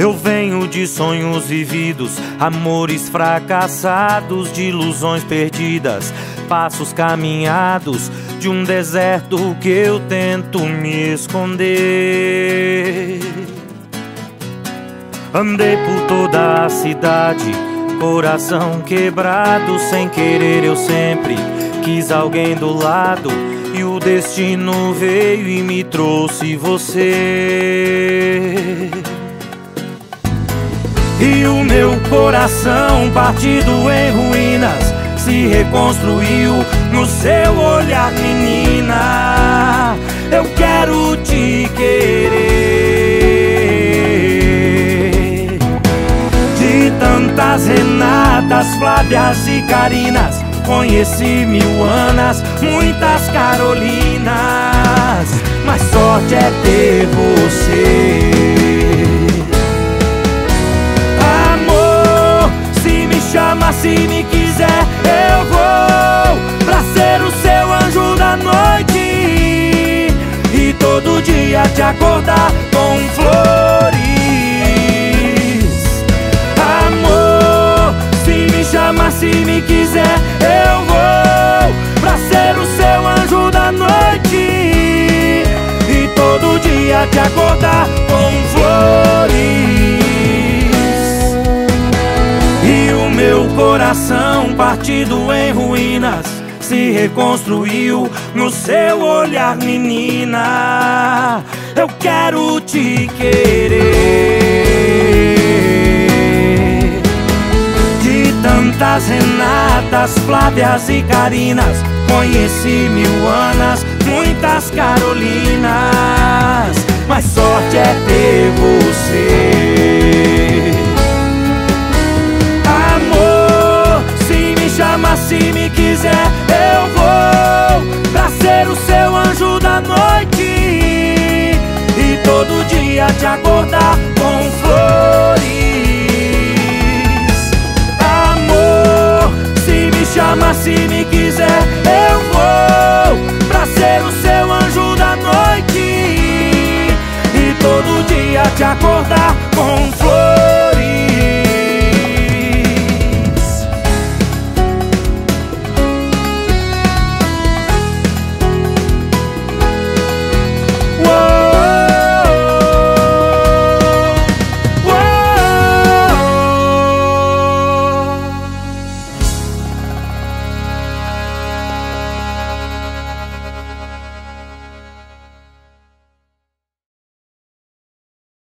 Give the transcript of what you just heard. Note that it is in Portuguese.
Eu venho de sonhos vividos, amores fracassados, de ilusões perdidas, passos caminhados de um deserto que eu tento me esconder. Andei por toda a cidade, coração quebrado, sem querer eu sempre quis alguém do lado. E o destino veio e me trouxe você. E o meu coração partido em ruínas se reconstruiu no seu olhar, menina. Eu quero te querer. De tantas Renatas, Flávias e Carinas, conheci mil Anas, muitas Carolinas. Mas sorte é ter você. Se me quiser, eu vou pra ser o seu anjo da noite e todo dia te acordar com flores. Amor, se me chama, se me quiser, eu vou pra ser o seu anjo da noite e todo dia te acordar com coração partido em ruínas se reconstruiu no seu olhar, menina. Eu quero te querer. De tantas Renatas, Flávias e Carinas, conheci mil Anas, muitas Carolinas. Mas sorte é se quiser, eu vou pra ser o seu anjo da noite e todo dia te acordar com flores. Amor, se me chama, se me quiser, eu vou pra ser o seu anjo da noite e todo dia te acordar